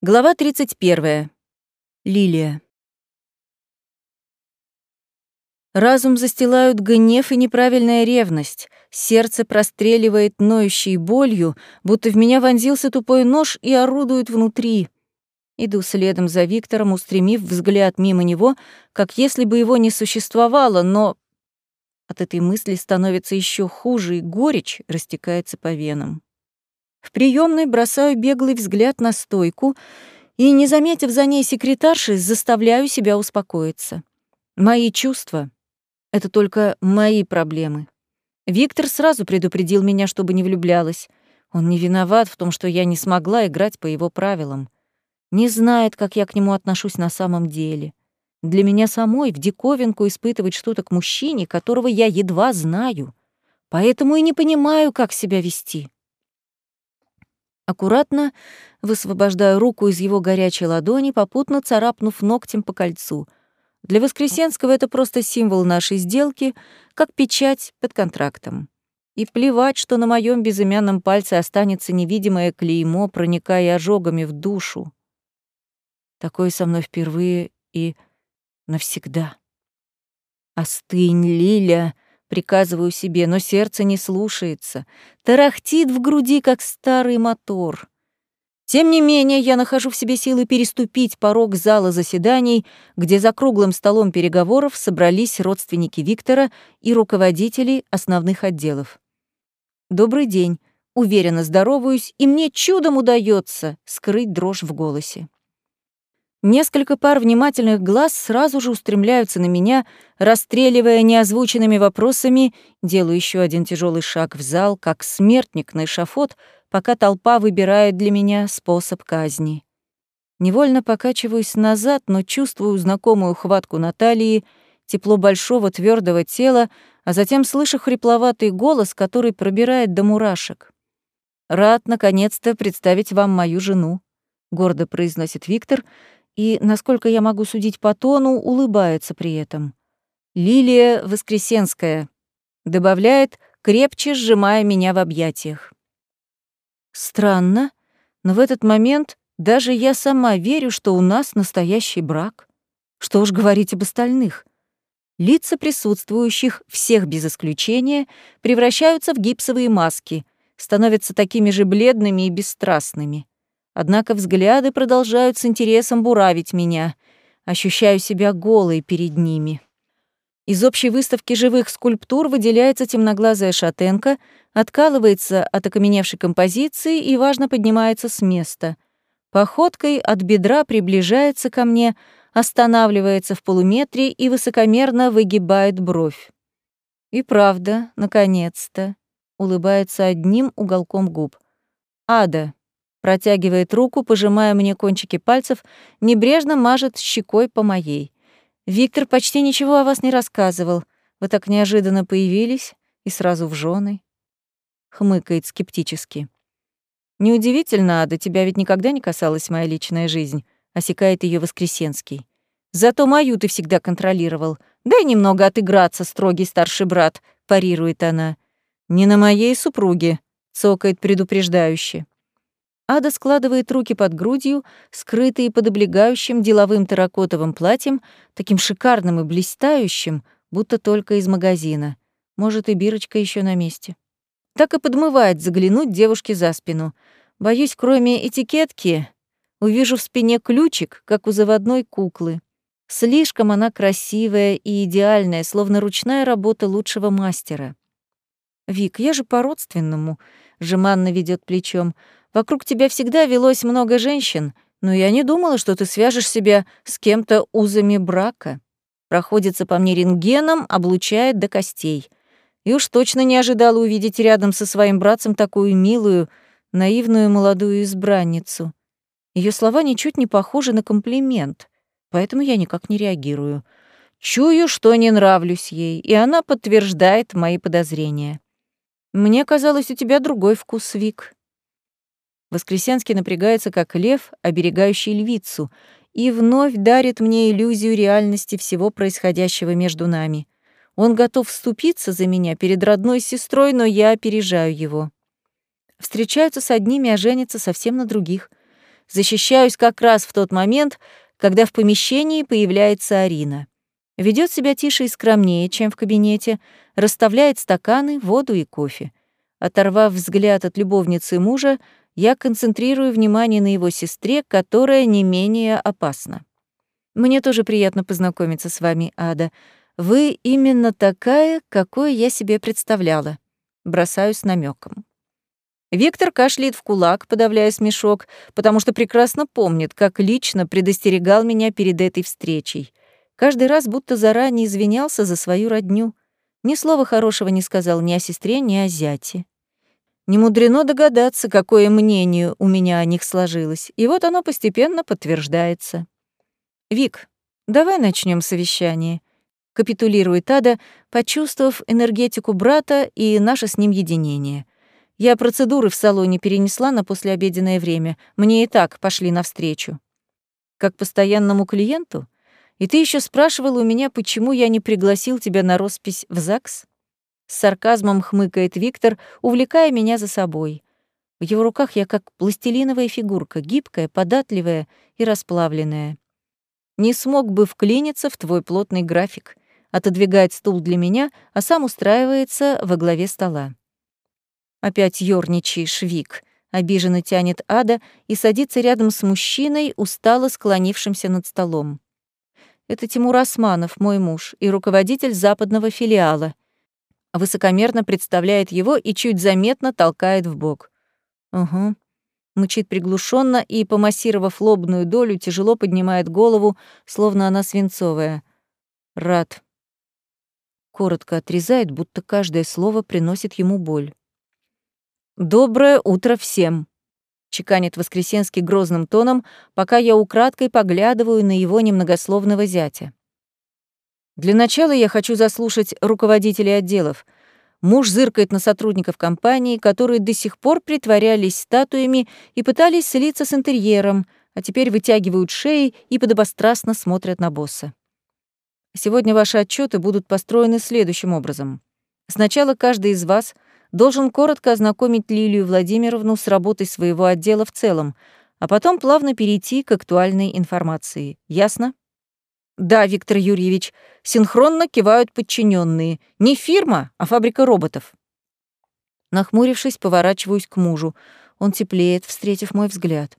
Глава 31. Лилия. Разум застилают гнев и неправильная ревность. Сердце простреливает ноющей болью, будто в меня вонзился тупой нож и орудует внутри. Иду следом за Виктором, устремив взгляд мимо него, как если бы его не существовало, но от этой мысли становится еще хуже, и горечь растекается по венам. В приемной бросаю беглый взгляд на стойку и, не заметив за ней секретарши, заставляю себя успокоиться. Мои чувства — это только мои проблемы. Виктор сразу предупредил меня, чтобы не влюблялась. Он не виноват в том, что я не смогла играть по его правилам. Не знает, как я к нему отношусь на самом деле. Для меня самой в диковинку испытывать что-то к мужчине, которого я едва знаю. Поэтому и не понимаю, как себя вести. Аккуратно высвобождаю руку из его горячей ладони, попутно царапнув ногтем по кольцу. Для Воскресенского это просто символ нашей сделки, как печать под контрактом. И плевать, что на моем безымянном пальце останется невидимое клеймо, проникая ожогами в душу. Такое со мной впервые и навсегда. «Остынь, Лиля!» Приказываю себе, но сердце не слушается. Тарахтит в груди, как старый мотор. Тем не менее, я нахожу в себе силы переступить порог зала заседаний, где за круглым столом переговоров собрались родственники Виктора и руководители основных отделов. «Добрый день», уверенно здороваюсь, и мне чудом удается скрыть дрожь в голосе. Несколько пар внимательных глаз сразу же устремляются на меня, расстреливая неозвученными вопросами, делаю еще один тяжелый шаг в зал, как смертник на эшафот, пока толпа выбирает для меня способ казни. Невольно покачиваюсь назад, но чувствую знакомую хватку Натальи, тепло большого твердого тела, а затем слышу хрипловатый голос, который пробирает до мурашек. «Рад, наконец-то, представить вам мою жену», — гордо произносит Виктор, и, насколько я могу судить по тону, улыбается при этом. Лилия Воскресенская добавляет, крепче сжимая меня в объятиях. Странно, но в этот момент даже я сама верю, что у нас настоящий брак. Что уж говорить об остальных. Лица присутствующих, всех без исключения, превращаются в гипсовые маски, становятся такими же бледными и бесстрастными. Однако взгляды продолжают с интересом буравить меня. Ощущаю себя голой перед ними. Из общей выставки живых скульптур выделяется темноглазая шатенка, откалывается от окаменевшей композиции и, важно, поднимается с места. Походкой от бедра приближается ко мне, останавливается в полуметре и высокомерно выгибает бровь. И правда, наконец-то, улыбается одним уголком губ. Ада, Протягивает руку, пожимая мне кончики пальцев, небрежно мажет щекой по моей. «Виктор почти ничего о вас не рассказывал. Вы так неожиданно появились и сразу в жены. Хмыкает скептически. «Неудивительно, Ада, тебя ведь никогда не касалась моя личная жизнь», — осекает ее Воскресенский. «Зато мою ты всегда контролировал. Дай немного отыграться, строгий старший брат», — парирует она. «Не на моей супруге», — цокает предупреждающе. Ада складывает руки под грудью, скрытые под облегающим деловым терракотовым платьем, таким шикарным и блистающим, будто только из магазина. Может, и бирочка еще на месте. Так и подмывает заглянуть девушке за спину. Боюсь, кроме этикетки, увижу в спине ключик, как у заводной куклы. Слишком она красивая и идеальная, словно ручная работа лучшего мастера. «Вик, я же по-родственному», — жеманно ведет плечом, — Вокруг тебя всегда велось много женщин, но я не думала, что ты свяжешь себя с кем-то узами брака. Проходится по мне рентгеном, облучает до костей. И уж точно не ожидала увидеть рядом со своим братцем такую милую, наивную молодую избранницу. Ее слова ничуть не похожи на комплимент, поэтому я никак не реагирую. Чую, что не нравлюсь ей, и она подтверждает мои подозрения. Мне казалось, у тебя другой вкус, Вик. Воскресенский напрягается, как лев, оберегающий львицу, и вновь дарит мне иллюзию реальности всего происходящего между нами. Он готов вступиться за меня перед родной сестрой, но я опережаю его. Встречаются с одними, а женятся совсем на других. Защищаюсь как раз в тот момент, когда в помещении появляется Арина. Ведет себя тише и скромнее, чем в кабинете, расставляет стаканы, воду и кофе. Оторвав взгляд от любовницы мужа, я концентрирую внимание на его сестре, которая не менее опасна. Мне тоже приятно познакомиться с вами, Ада. Вы именно такая, какой я себе представляла. Бросаю с намеком. Виктор кашляет в кулак, подавляя смешок, потому что прекрасно помнит, как лично предостерегал меня перед этой встречей. Каждый раз будто заранее извинялся за свою родню. Ни слова хорошего не сказал ни о сестре, ни о зяте. Не мудрено догадаться, какое мнение у меня о них сложилось, и вот оно постепенно подтверждается. «Вик, давай начнем совещание», — капитулирует Ада, почувствовав энергетику брата и наше с ним единение — я процедуры в салоне перенесла на послеобеденное время. Мне и так пошли навстречу. Как постоянному клиенту? И ты еще спрашивала у меня, почему я не пригласил тебя на роспись в ЗАГС? С сарказмом хмыкает Виктор, увлекая меня за собой. В его руках я как пластилиновая фигурка, гибкая, податливая и расплавленная. Не смог бы вклиниться в твой плотный график. Отодвигает стул для меня, а сам устраивается во главе стола. Опять ёрничаешь, Вик. Обиженно тянет Ада и садится рядом с мужчиной, устало склонившимся над столом. Это Тимур Османов, мой муж, и руководитель западного филиала. Высокомерно представляет его и чуть заметно толкает в бок. Угу. Мучит приглушенно и, помассировав лобную долю, тяжело поднимает голову, словно она свинцовая. Рад. Коротко отрезает, будто каждое слово приносит ему боль. «Доброе утро всем!» — чеканит Воскресенский грозным тоном, пока я украдкой поглядываю на его немногословного зятя. Для начала я хочу заслушать руководителей отделов. Муж зыркает на сотрудников компании, которые до сих пор притворялись статуями и пытались слиться с интерьером, а теперь вытягивают шеи и подобострастно смотрят на босса. Сегодня ваши отчеты будут построены следующим образом. Сначала каждый из вас — должен коротко ознакомить Лилию Владимировну с работой своего отдела в целом, а потом плавно перейти к актуальной информации. Ясно? Да, Виктор Юрьевич, синхронно кивают подчиненные. Не фирма, а фабрика роботов. Нахмурившись, поворачиваюсь к мужу. Он теплеет, встретив мой взгляд.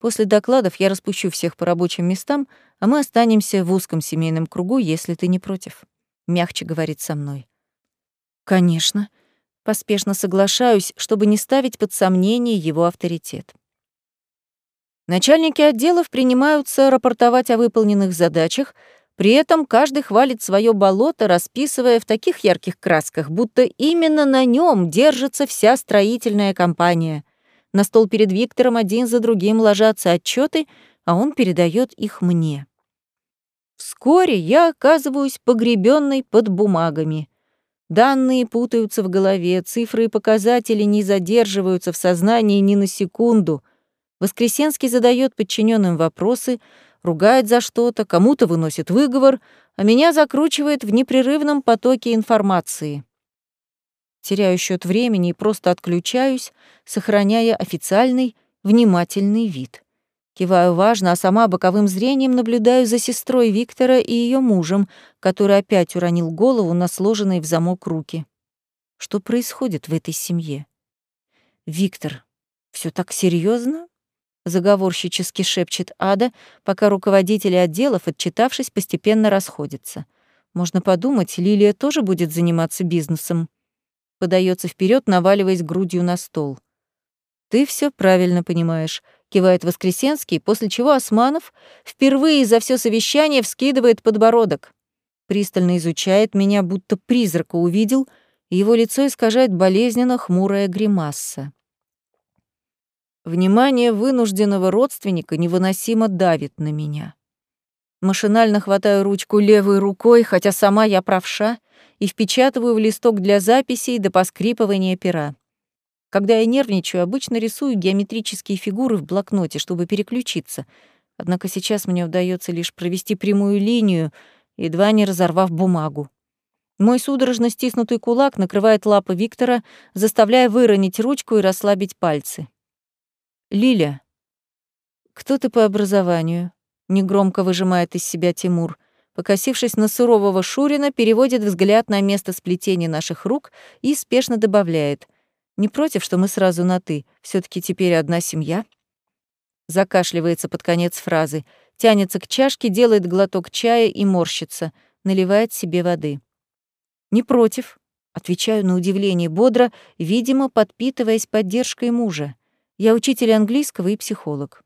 После докладов я распущу всех по рабочим местам, а мы останемся в узком семейном кругу, если ты не против. Мягче говорит со мной. Конечно. Поспешно соглашаюсь, чтобы не ставить под сомнение его авторитет. Начальники отделов принимаются рапортовать о выполненных задачах, при этом каждый хвалит свое болото, расписывая в таких ярких красках, будто именно на нем держится вся строительная компания. На стол перед Виктором один за другим ложатся отчеты, а он передает их мне. Вскоре я оказываюсь погребенной под бумагами. Данные путаются в голове, цифры и показатели не задерживаются в сознании ни на секунду. Воскресенский задает подчиненным вопросы, ругает за что-то, кому-то выносит выговор, а меня закручивает в непрерывном потоке информации. Теряю счет времени и просто отключаюсь, сохраняя официальный, внимательный вид. Киваю важно, а сама боковым зрением наблюдаю за сестрой Виктора и ее мужем, который опять уронил голову на сложенные в замок руки. Что происходит в этой семье? Виктор, все так серьезно? Заговорщически шепчет Ада, пока руководители отделов, отчитавшись, постепенно расходятся. Можно подумать, Лилия тоже будет заниматься бизнесом. Подается вперед, наваливаясь грудью на стол. Ты все правильно понимаешь кивает Воскресенский, после чего Османов впервые за все совещание вскидывает подбородок. Пристально изучает меня, будто призрака увидел, и его лицо искажает болезненно хмурая гримаса. Внимание вынужденного родственника невыносимо давит на меня. Машинально хватаю ручку левой рукой, хотя сама я правша, и впечатываю в листок для записей до поскрипывания пера. Когда я нервничаю, обычно рисую геометрические фигуры в блокноте, чтобы переключиться. Однако сейчас мне удается лишь провести прямую линию, едва не разорвав бумагу. Мой судорожно стиснутый кулак накрывает лапы Виктора, заставляя выронить ручку и расслабить пальцы. «Лиля, «Кто ты по образованию?» — негромко выжимает из себя Тимур. Покосившись на сурового Шурина, переводит взгляд на место сплетения наших рук и спешно добавляет. «Не против, что мы сразу на «ты», все таки теперь одна семья?» Закашливается под конец фразы, тянется к чашке, делает глоток чая и морщится, наливает себе воды. «Не против», — отвечаю на удивление бодро, видимо, подпитываясь поддержкой мужа. «Я учитель английского и психолог».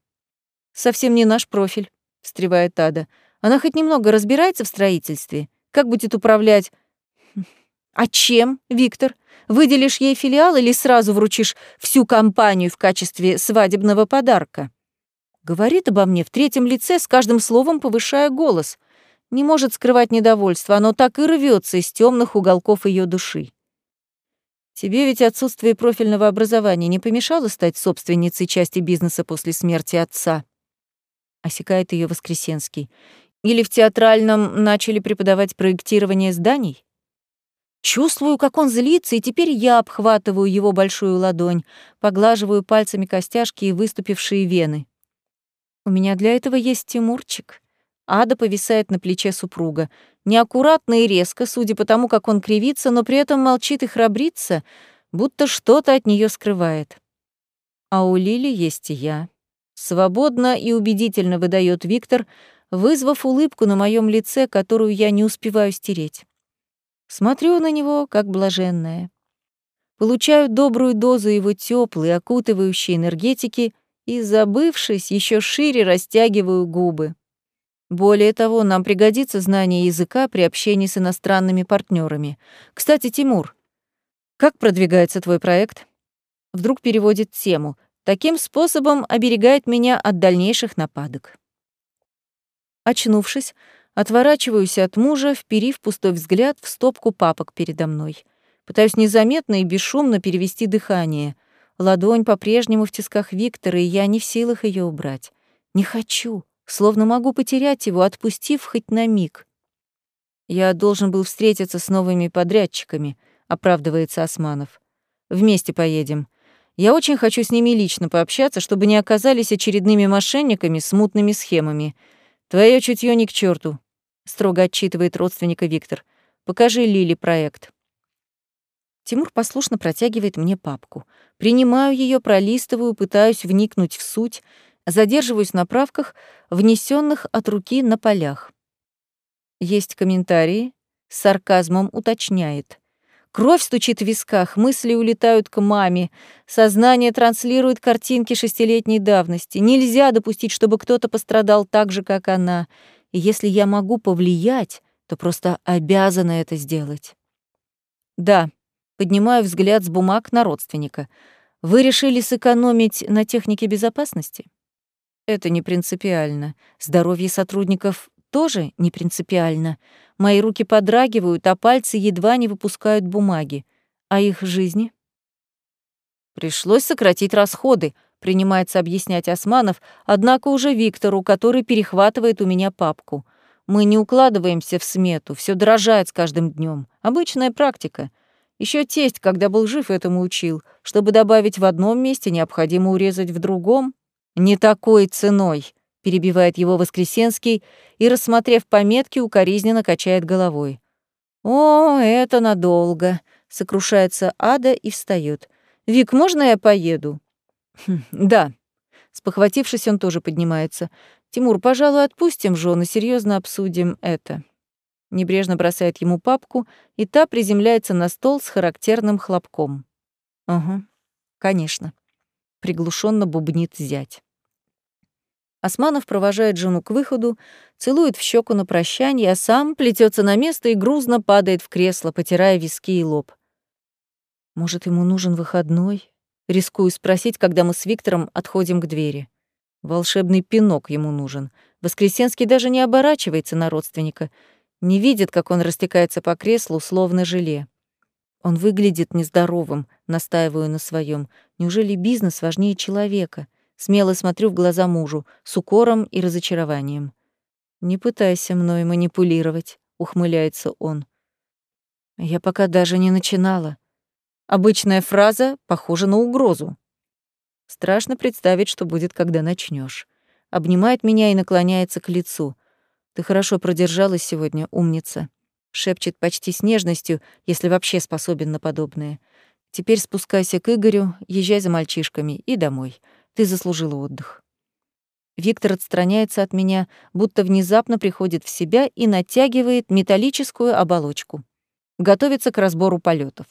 «Совсем не наш профиль», — встревает Ада. «Она хоть немного разбирается в строительстве? Как будет управлять...» «А чем, Виктор? Выделишь ей филиал или сразу вручишь всю компанию в качестве свадебного подарка?» Говорит обо мне в третьем лице, с каждым словом повышая голос. Не может скрывать недовольство, оно так и рвется из темных уголков ее души. Тебе ведь отсутствие профильного образования не помешало стать собственницей части бизнеса после смерти отца? Осекает ее Воскресенский. Или в театральном начали преподавать проектирование зданий? Чувствую, как он злится, и теперь я обхватываю его большую ладонь, поглаживаю пальцами костяшки и выступившие вены. У меня для этого есть Тимурчик. Ада повисает на плече супруга. Неаккуратно и резко, судя по тому, как он кривится, но при этом молчит и храбрится, будто что-то от нее скрывает. А у Лили есть и я. Свободно и убедительно выдает Виктор, вызвав улыбку на моем лице, которую я не успеваю стереть. Смотрю на него, как блаженная. Получаю добрую дозу его теплой, окутывающей энергетики и, забывшись, еще шире растягиваю губы. Более того, нам пригодится знание языка при общении с иностранными партнерами. Кстати, Тимур, как продвигается твой проект? Вдруг переводит тему. Таким способом оберегает меня от дальнейших нападок. Очнувшись, отворачиваюсь от мужа, вперив пустой взгляд в стопку папок передо мной. Пытаюсь незаметно и бесшумно перевести дыхание. Ладонь по-прежнему в тисках Виктора, и я не в силах ее убрать. Не хочу, словно могу потерять его, отпустив хоть на миг. Я должен был встретиться с новыми подрядчиками, оправдывается Османов. Вместе поедем. Я очень хочу с ними лично пообщаться, чтобы не оказались очередными мошенниками с мутными схемами. Твое чутье ни к черту, строго отчитывает родственника Виктор. Покажи Лили проект. Тимур послушно протягивает мне папку. Принимаю ее, пролистываю, пытаюсь вникнуть в суть, задерживаюсь на правках, внесенных от руки на полях. Есть комментарии, с сарказмом уточняет. Кровь стучит в висках, мысли улетают к маме, сознание транслирует картинки шестилетней давности. Нельзя допустить, чтобы кто-то пострадал так же, как она. И если я могу повлиять, то просто обязана это сделать. Да, Поднимаю взгляд с бумаг на родственника. Вы решили сэкономить на технике безопасности? Это не принципиально. Здоровье сотрудников тоже не принципиально. Мои руки подрагивают, а пальцы едва не выпускают бумаги. А их жизни? Пришлось сократить расходы, принимается объяснять Османов, однако уже Виктору, который перехватывает у меня папку. Мы не укладываемся в смету, все дорожает с каждым днем. Обычная практика — еще тесть, когда был жив, этому учил. Чтобы добавить в одном месте, необходимо урезать в другом. Не такой ценой, перебивает его Воскресенский и, рассмотрев пометки, укоризненно качает головой. О, это надолго, сокрушается Ада и встает. Вик, можно я поеду? Хм, да. Спохватившись, он тоже поднимается. Тимур, пожалуй, отпустим жены, и серьезно обсудим это небрежно бросает ему папку, и та приземляется на стол с характерным хлопком. «Угу, конечно», — приглушенно бубнит зять. Османов провожает жену к выходу, целует в щеку на прощание, а сам плетется на место и грузно падает в кресло, потирая виски и лоб. Может, ему нужен выходной? Рискую спросить, когда мы с Виктором отходим к двери. Волшебный пинок ему нужен. Воскресенский даже не оборачивается на родственника — не видит, как он растекается по креслу, словно желе. Он выглядит нездоровым, настаиваю на своем. Неужели бизнес важнее человека? Смело смотрю в глаза мужу, с укором и разочарованием. «Не пытайся мной манипулировать», — ухмыляется он. Я пока даже не начинала. Обычная фраза похожа на угрозу. Страшно представить, что будет, когда начнешь. обнимает меня и наклоняется к лицу. «Ты хорошо продержалась сегодня, умница», — шепчет почти с нежностью, если вообще способен на подобное. «Теперь спускайся к Игорю, езжай за мальчишками и домой. Ты заслужила отдых». Виктор отстраняется от меня, будто внезапно приходит в себя и натягивает металлическую оболочку. Готовится к разбору полетов.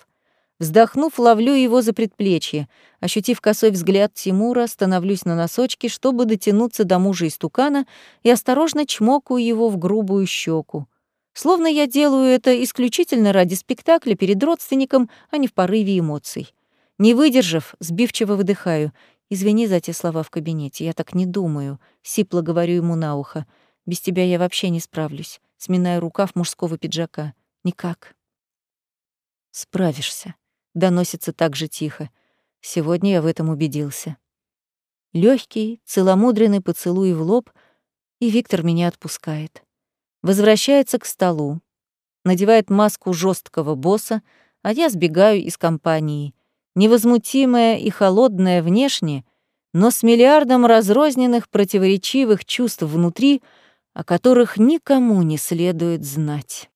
Вздохнув, ловлю его за предплечье. Ощутив косой взгляд Тимура, становлюсь на носочки, чтобы дотянуться до мужа истукана и осторожно чмокаю его в грубую щеку. Словно я делаю это исключительно ради спектакля перед родственником, а не в порыве эмоций. Не выдержав, сбивчиво выдыхаю. «Извини за те слова в кабинете, я так не думаю», — сипло говорю ему на ухо. «Без тебя я вообще не справлюсь», — сминая рукав мужского пиджака. «Никак». «Справишься», — доносится так же тихо. Сегодня я в этом убедился. Легкий, целомудренный поцелуй в лоб, и Виктор меня отпускает. Возвращается к столу, надевает маску жесткого босса, а я сбегаю из компании — невозмутимая и холодная внешне, но с миллиардом разрозненных противоречивых чувств внутри, о которых никому не следует знать.